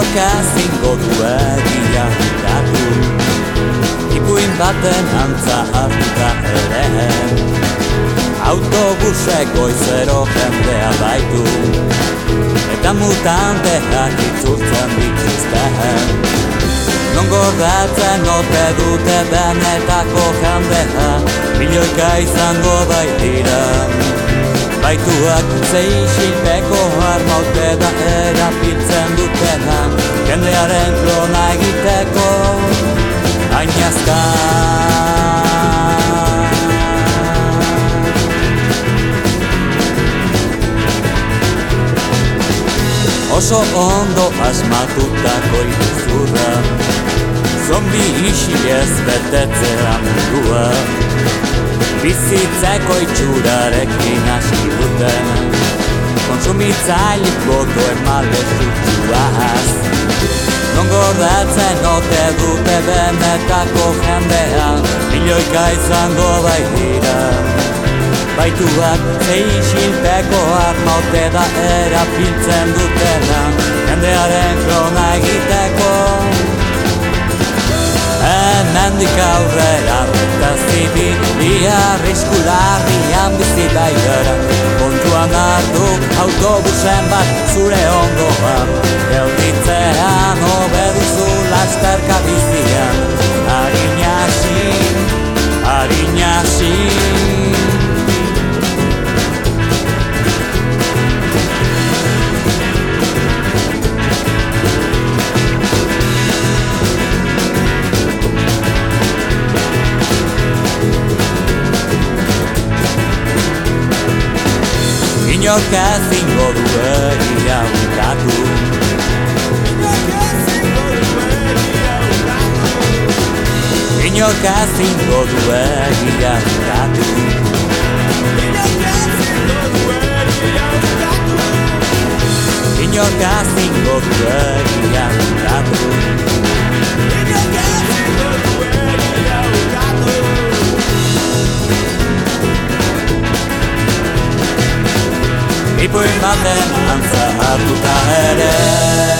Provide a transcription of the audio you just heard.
Inorka zingo du egia huratu Ipuin baten antza hartuta ere. Autobusek goizero jendea baitu. Eta mutanteak itzultzen dituzten Non gordatzen ote dute benetako jendea. Milioika izango baitira Baituak zei silpeko harmaute da erabiltzen dutena Jendearen klona egiteko Ainazka Oso ondo asmatutako iruzurra Zombi isi ez betetzea mundua Bizitzeko itxurarekin hasi duten Konsumitzailik boto emale zutuaz Non gordatzen ote dute benetako jendea? Milioika izango baitira. Baituak zein silpeko armaute da erabiltzen dutena. Jendearen krona egiteko. Hemendik aurrera eta zibil Ia riskularrian bizi daigara Kontuan hartu autobusen bat zure ondoan Inorka zingo du egia ukatu. Inorka zingo du egia ukatu. Inorka zingo du egia ukatu Ipuin baten antza hartuta ere